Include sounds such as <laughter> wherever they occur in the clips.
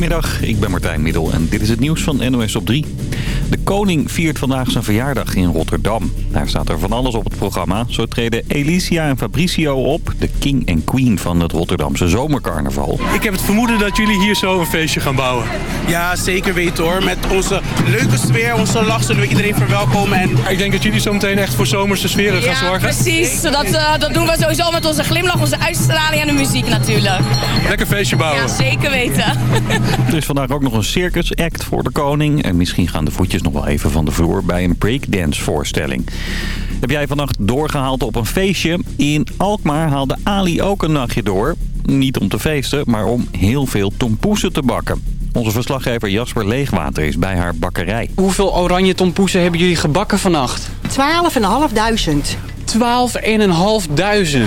Goedemiddag, ik ben Martijn Middel en dit is het nieuws van NOS op 3. De koning viert vandaag zijn verjaardag in Rotterdam. Daar staat er van alles op het programma. Zo treden Alicia en Fabricio op, de king en queen van het Rotterdamse zomercarnaval. Ik heb het vermoeden dat jullie hier zo een feestje gaan bouwen. Ja, zeker weten hoor. Met onze leuke sfeer, onze lach zullen we iedereen verwelkomen. En... Ik denk dat jullie zo meteen echt voor zomerse sferen gaan zorgen. Ja, precies. Dat, uh, dat doen we sowieso met onze glimlach, onze uitstraling en de muziek natuurlijk. Lekker feestje bouwen. Ja, zeker weten. <laughs> Er is vandaag ook nog een circus act voor de koning. En misschien gaan de voetjes nog wel even van de vloer bij een breakdance voorstelling. Heb jij vannacht doorgehaald op een feestje? In Alkmaar haalde Ali ook een nachtje door. Niet om te feesten, maar om heel veel tompoesen te bakken. Onze verslaggever Jasper Leegwater is bij haar bakkerij. Hoeveel oranje tompoesen hebben jullie gebakken vannacht? 12.500. 12.500.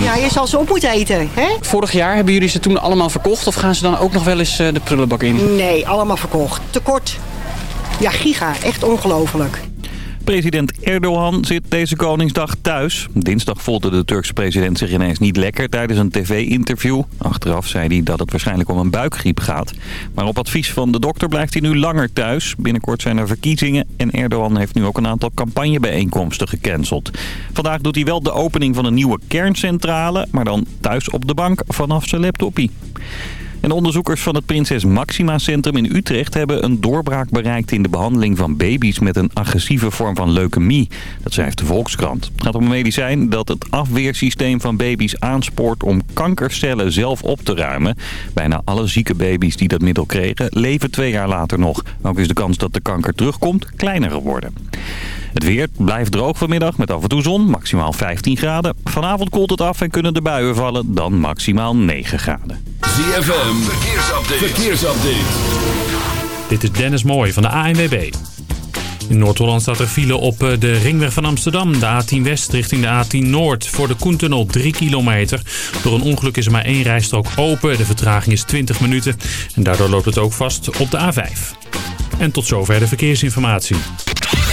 Ja, je zal ze op moeten eten, hè? Vorig jaar hebben jullie ze toen allemaal verkocht of gaan ze dan ook nog wel eens de prullenbak in? Nee, allemaal verkocht. Tekort. Ja, giga. Echt ongelooflijk. President Erdogan zit deze Koningsdag thuis. Dinsdag voelde de Turkse president zich ineens niet lekker tijdens een tv-interview. Achteraf zei hij dat het waarschijnlijk om een buikgriep gaat. Maar op advies van de dokter blijft hij nu langer thuis. Binnenkort zijn er verkiezingen en Erdogan heeft nu ook een aantal campagnebijeenkomsten gecanceld. Vandaag doet hij wel de opening van een nieuwe kerncentrale, maar dan thuis op de bank vanaf zijn laptopie. En onderzoekers van het Prinses Maxima Centrum in Utrecht hebben een doorbraak bereikt in de behandeling van baby's met een agressieve vorm van leukemie. Dat schrijft de Volkskrant. Het gaat om een medicijn dat het afweersysteem van baby's aanspoort om kankercellen zelf op te ruimen. Bijna alle zieke baby's die dat middel kregen leven twee jaar later nog. Ook is de kans dat de kanker terugkomt kleiner geworden. Het weer blijft droog vanmiddag met af en toe zon, maximaal 15 graden. Vanavond koelt het af en kunnen de buien vallen, dan maximaal 9 graden. ZFM, verkeersupdate. verkeersupdate. Dit is Dennis Mooij van de ANWB. In Noord-Holland staat er file op de ringweg van Amsterdam. De A10 West richting de A10 Noord. Voor de Koentunnel 3 kilometer. Door een ongeluk is er maar één rijstrook open. De vertraging is 20 minuten. En daardoor loopt het ook vast op de A5. En tot zover de verkeersinformatie.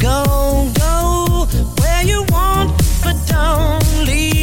go, go, where you want, but don't leave.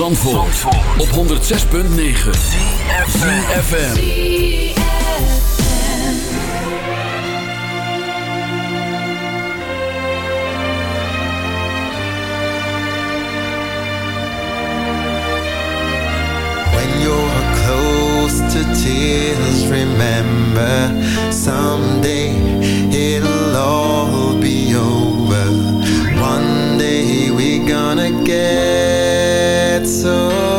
Zandvoort, op 106.9 ZFM When you're close to tears remember Someday it'll all be over. One day we gonna get so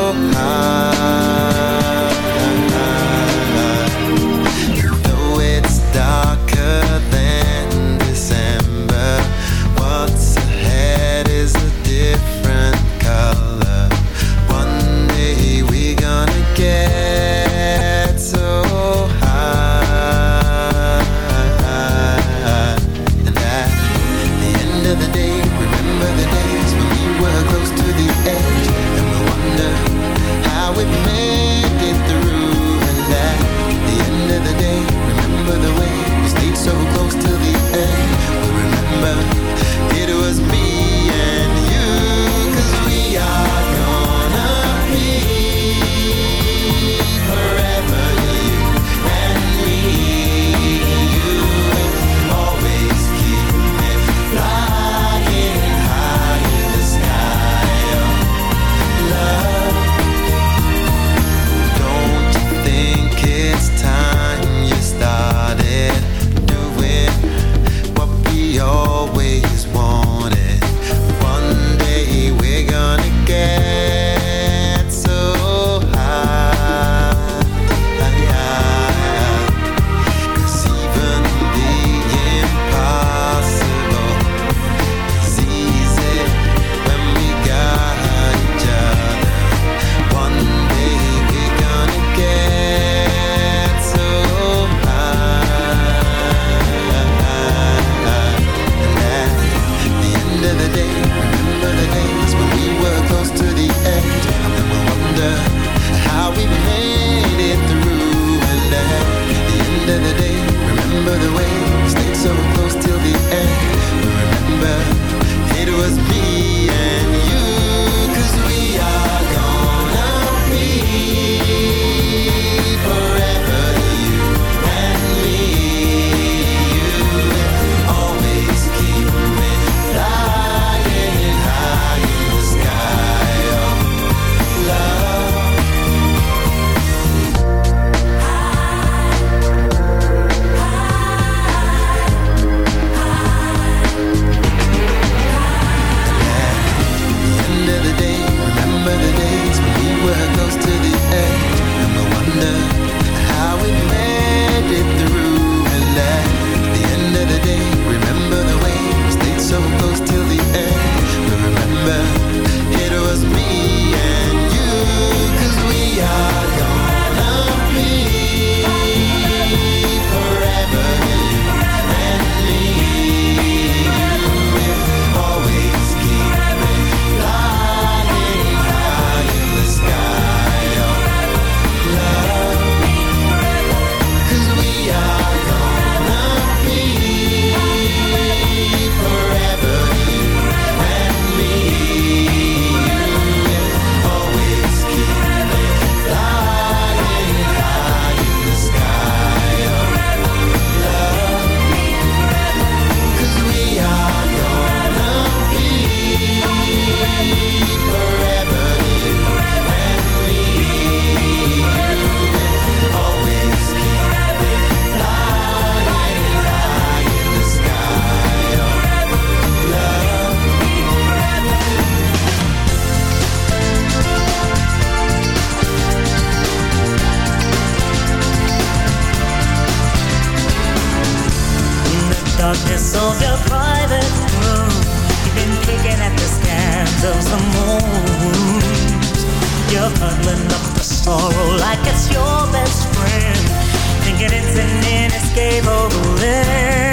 darkness of your private room. You've been picking at the scans of the old wounds. You're huddling up the sorrow like it's your best friend, thinking it's an inescapable end.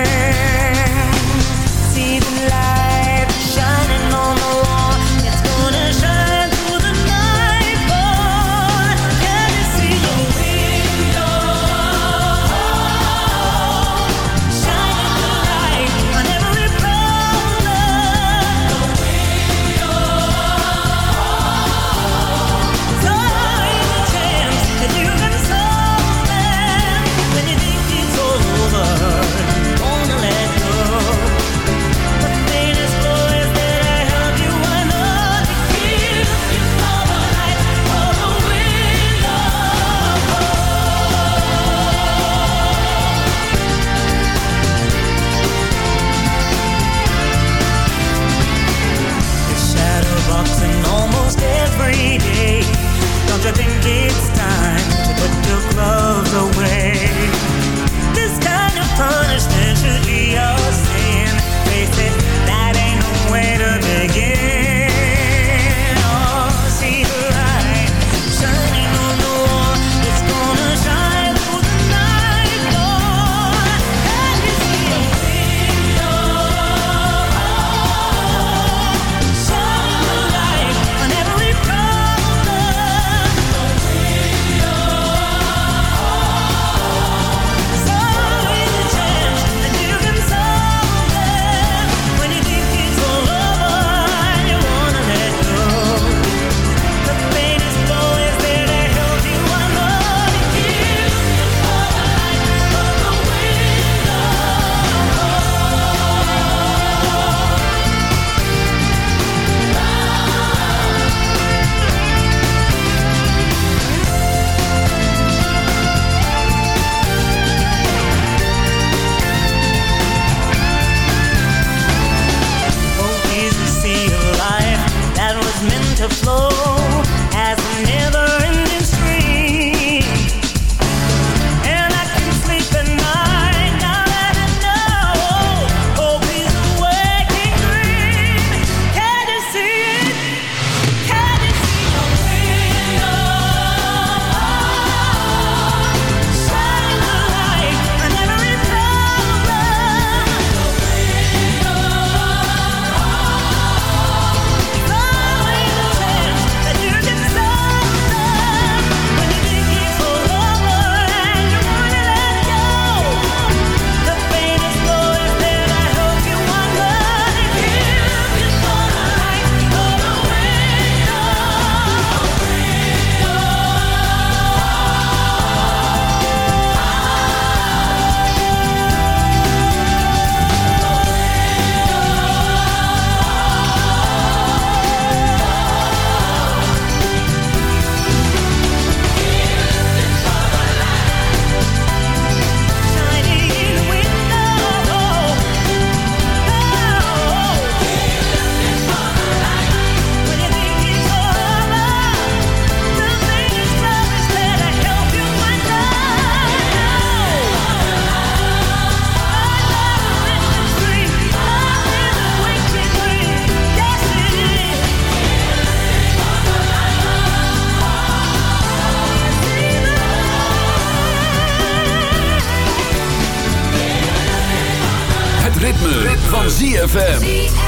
ZFM.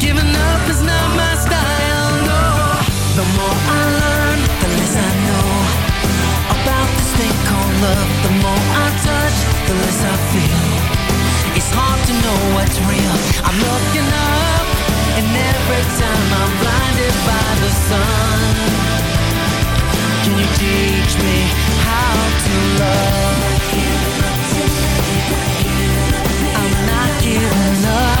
Giving up is not my style, no. The more I learn, the less I know About this thing called love. The more I touch, the less I feel. It's hard to know what's real. I'm looking up And every time I'm blinded by the sun. Can you teach me how to love? I'm not giving up.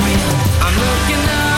real. I'm looking up.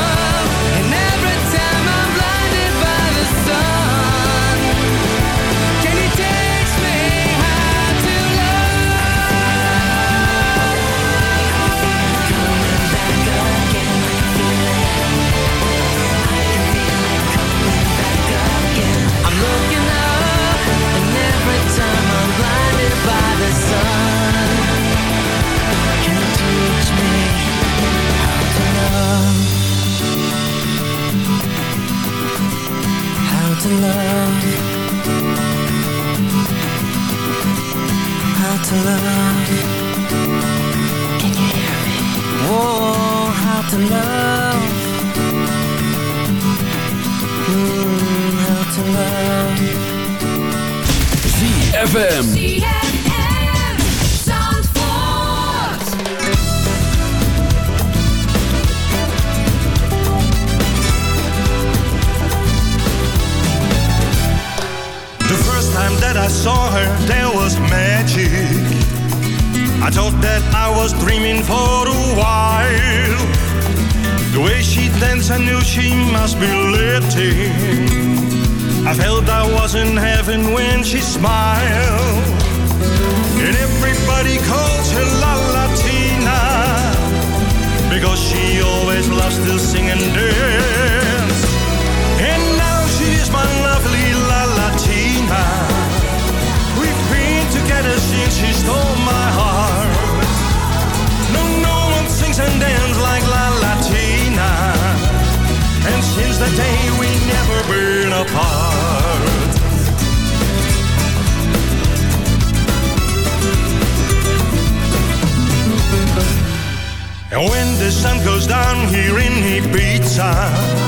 America.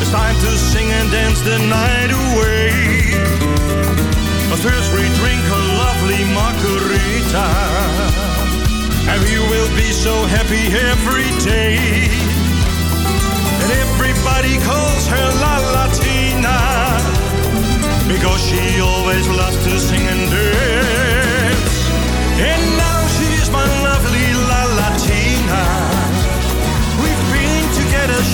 It's time to sing and dance the night away. First we drink a lovely margarita. And we will be so happy every day. And everybody calls her La Latina. Because she always loves to sing and dance. And now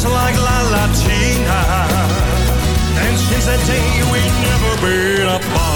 It's like La Latina. And since that day, we've never been apart.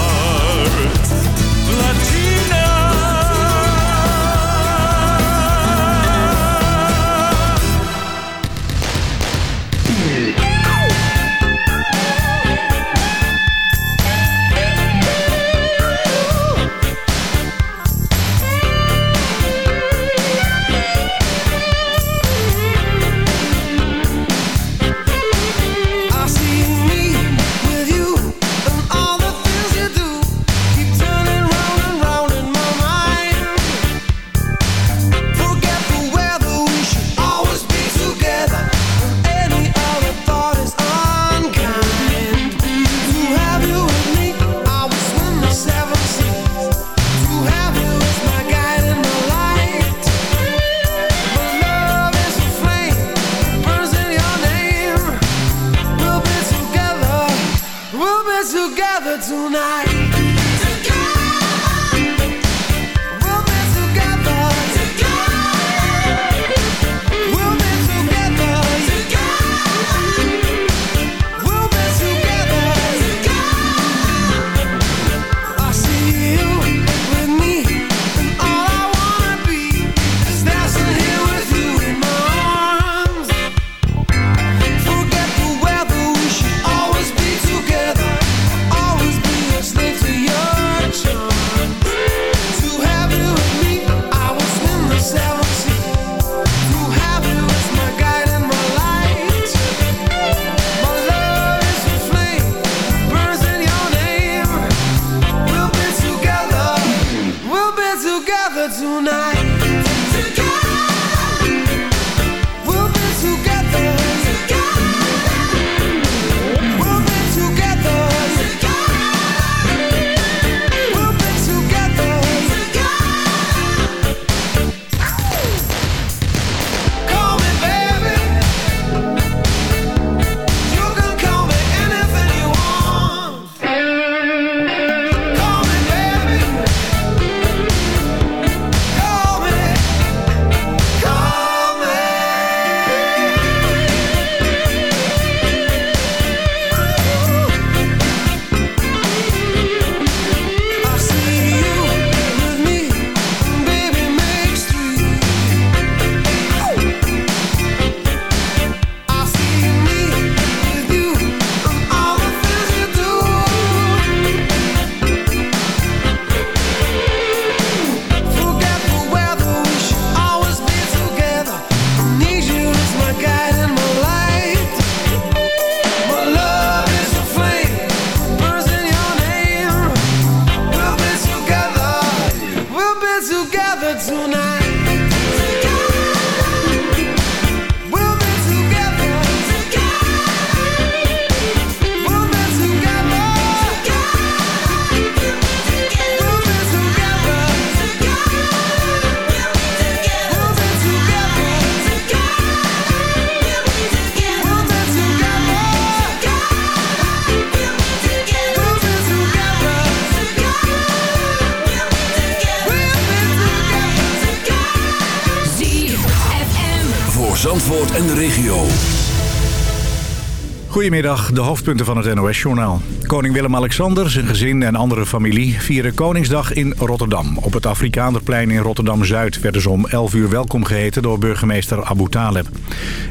de hoofdpunten van het NOS-journaal. Koning Willem-Alexander, zijn gezin en andere familie vieren Koningsdag in Rotterdam. Op het Afrikaanderplein in Rotterdam-Zuid werden ze om 11 uur welkom geheten door burgemeester Abu Taleb.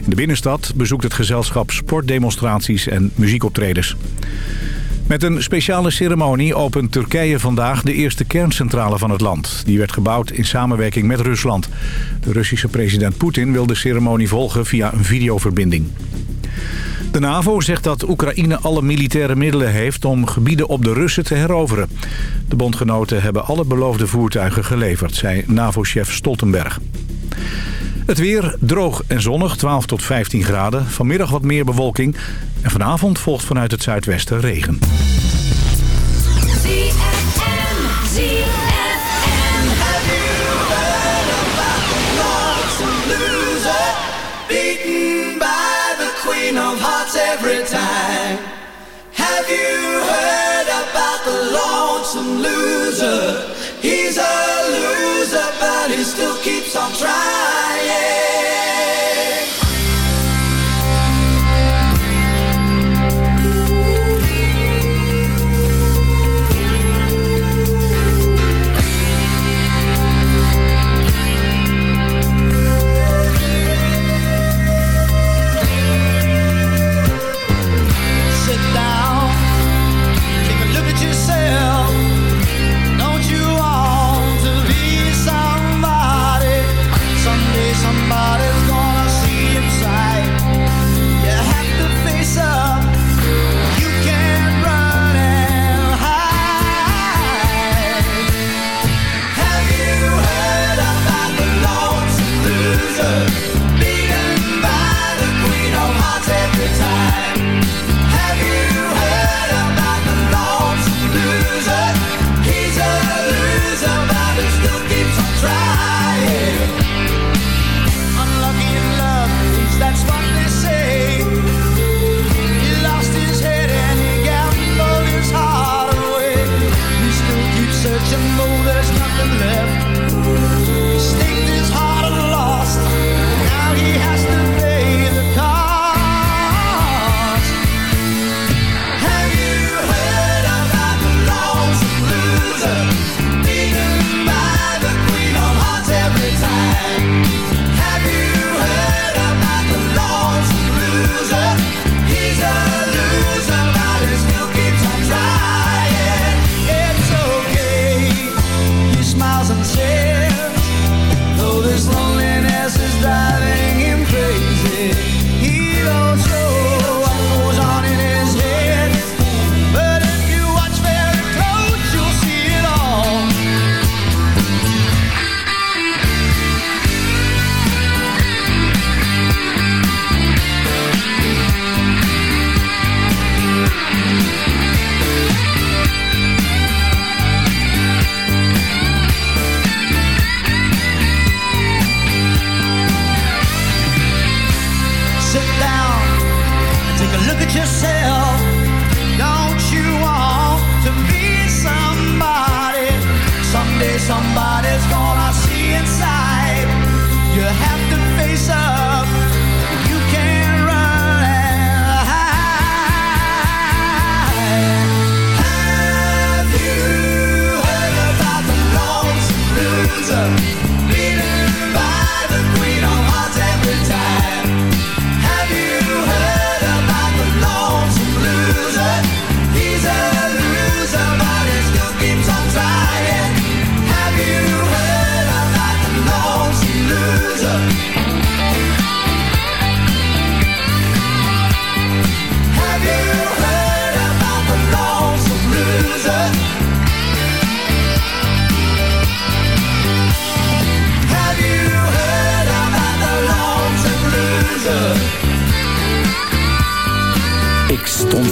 In de binnenstad bezoekt het gezelschap sportdemonstraties en muziekoptredens. Met een speciale ceremonie opent Turkije vandaag de eerste kerncentrale van het land. Die werd gebouwd in samenwerking met Rusland. De Russische president Poetin wil de ceremonie volgen via een videoverbinding. De NAVO zegt dat Oekraïne alle militaire middelen heeft om gebieden op de Russen te heroveren. De bondgenoten hebben alle beloofde voertuigen geleverd, zei NAVO-chef Stoltenberg. Het weer droog en zonnig, 12 tot 15 graden. Vanmiddag wat meer bewolking. En vanavond volgt vanuit het zuidwesten regen. awesome loser. He's a loser, but he still keeps on trying.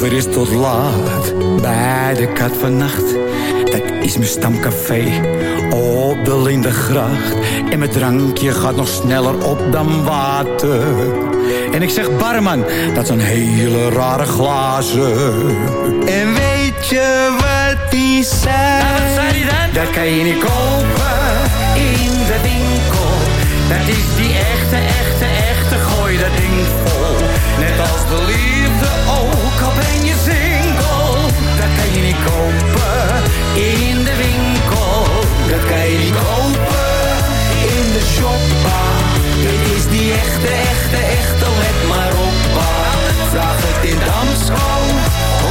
Liever is tot laat bij de kat van nacht. Dat is mijn stamcafé op de Lindegracht. En mijn drankje gaat nog sneller op dan water. En ik zeg barman, dat zijn hele rare glazen. En weet je wat die zijn? Dat kan je niet kopen in de winkel. Dat is die echte, echte, echte gooi dat ding vol. Net als de liefde echte, echte, echte, let maar op. Pa. Vraag het in Damsko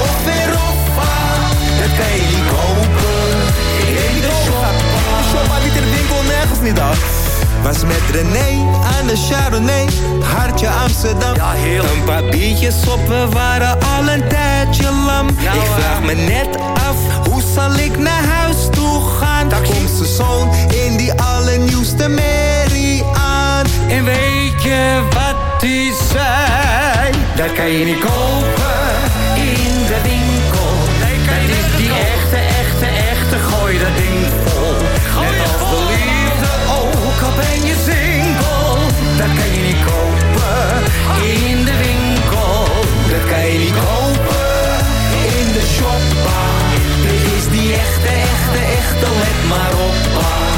of weer Roffa. Dat kan je niet kopen in de shop. De shop maar niet in de winkel, nergens niet af. Was met René aan de Chardonnay, hartje Amsterdam. Ja, heel. Een paar biertjes op, we waren al een tijdje lam. Ik vraag me net af, hoe zal ik naar huis toe gaan? Daar komt zijn zoon in die allernieuwste merrie aan. En weet je wat hij zei? Dat kan je niet kopen in de winkel. Dat is die echte, echte, echte, gooi dat ding vol. Net als de liefde, ook al ben je single. Dat kan je niet kopen in de winkel. Dat kan je niet kopen in de shoppa. Dit is die echte, echte, echte, let maar op. pa.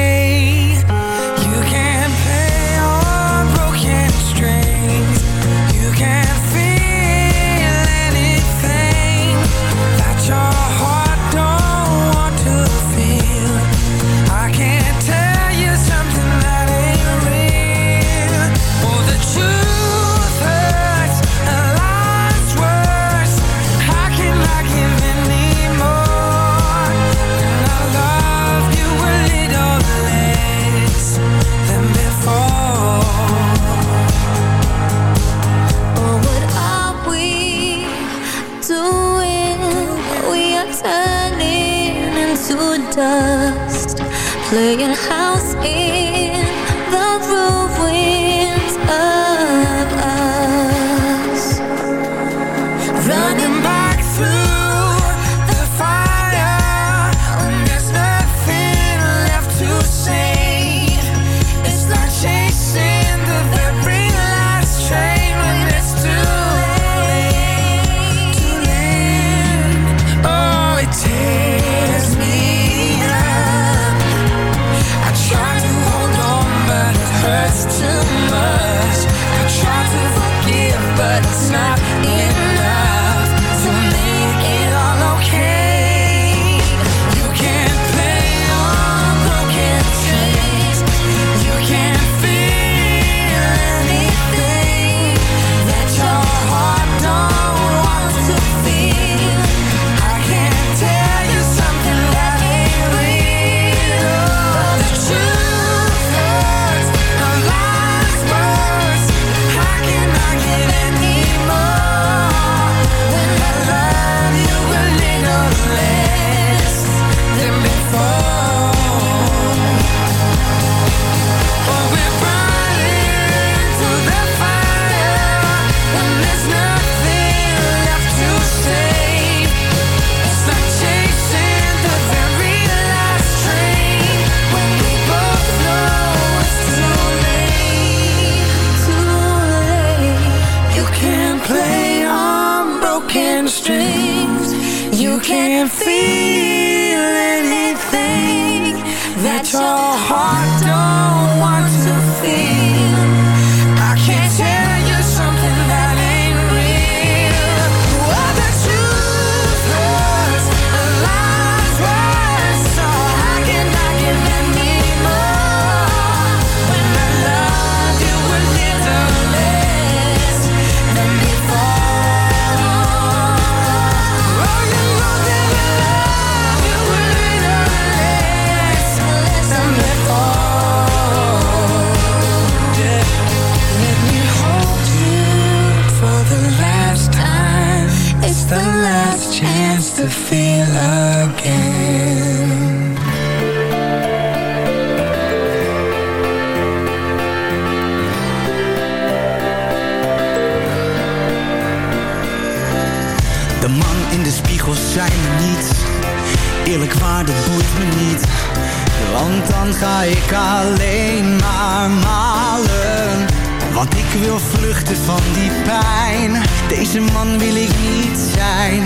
Want ik wil vluchten van die pijn. Deze man wil ik niet zijn.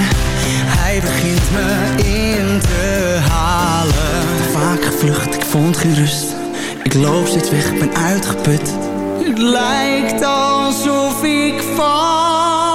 Hij begint me in te halen. Vaak gevlucht, ik vond geen rust Ik loop steeds weg, ik ben uitgeput. Het lijkt alsof ik val.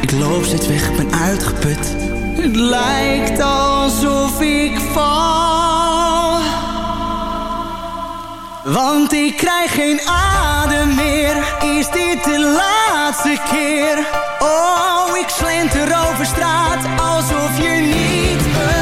Ik loop steeds weg, ben uitgeput. Het lijkt alsof ik val. Want ik krijg geen adem meer. Is dit de laatste keer? Oh, ik slenter over straat alsof je niet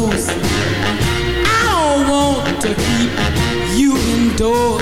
door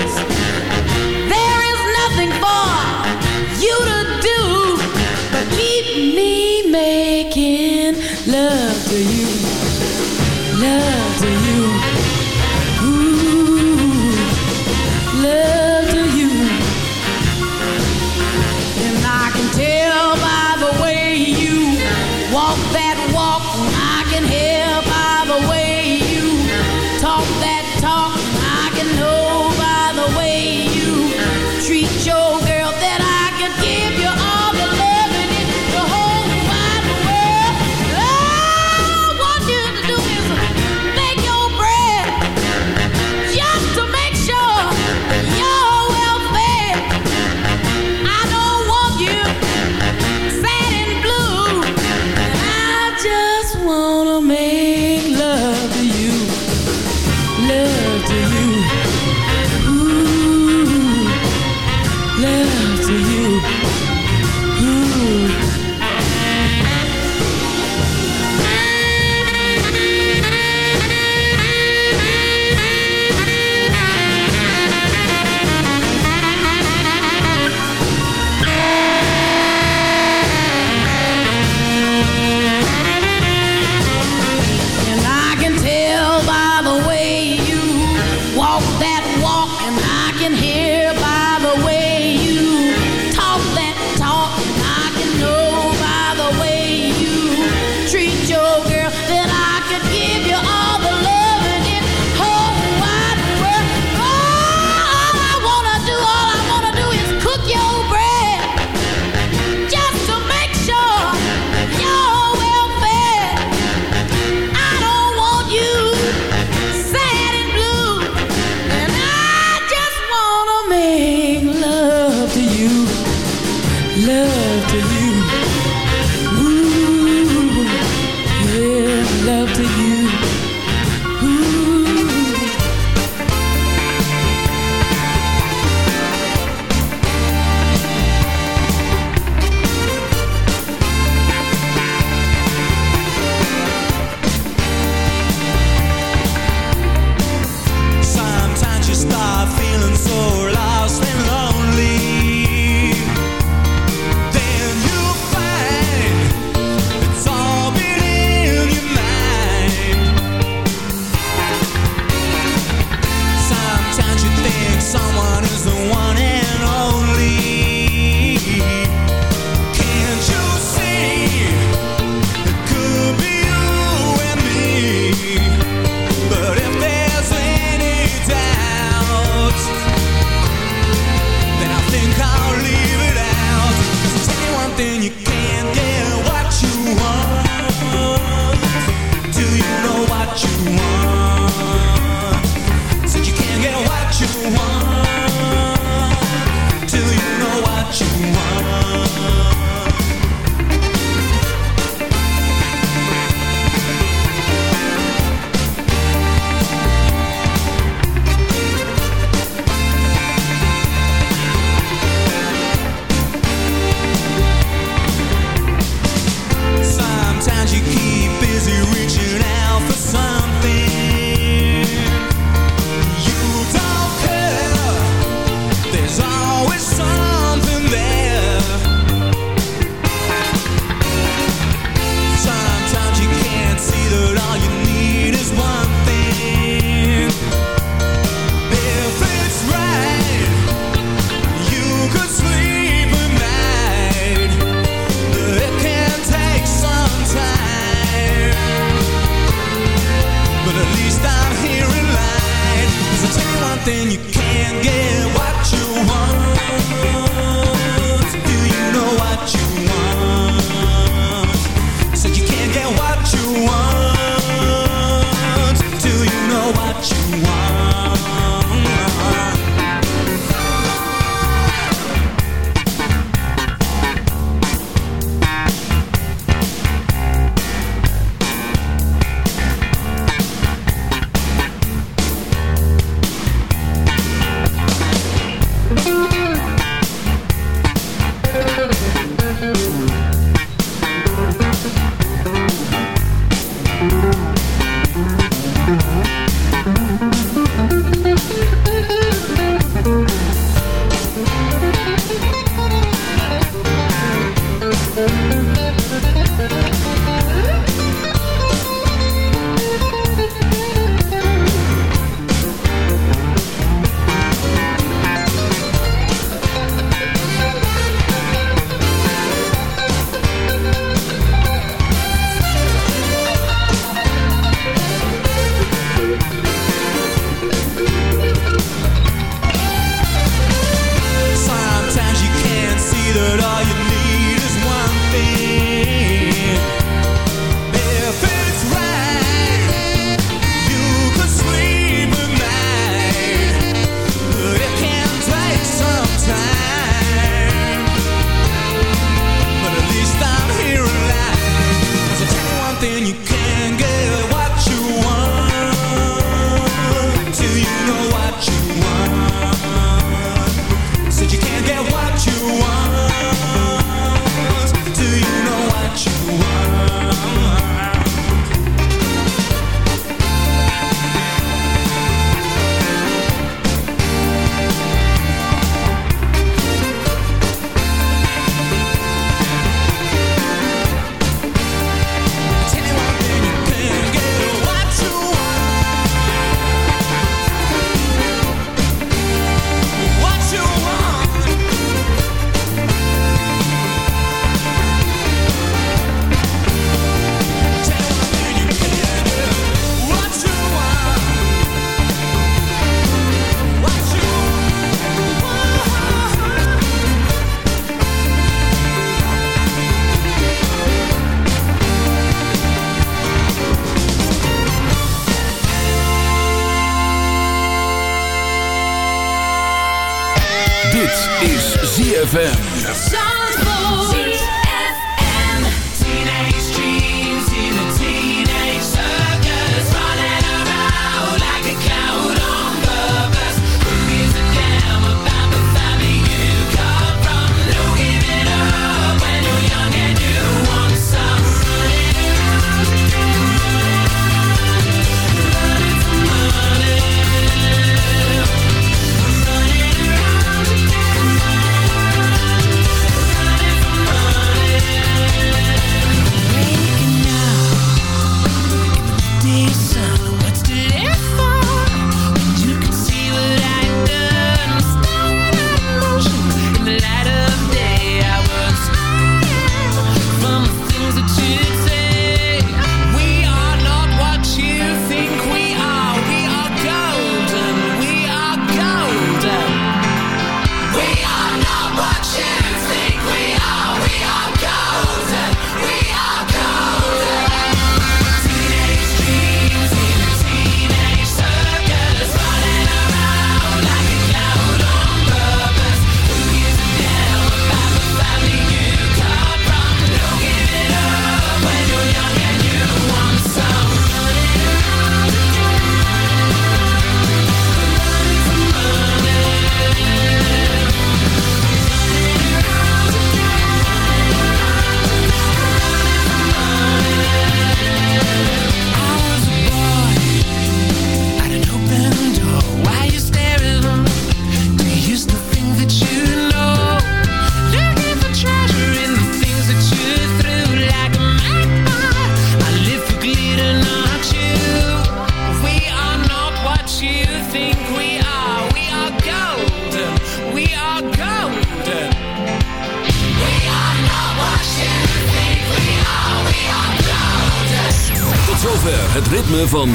sun.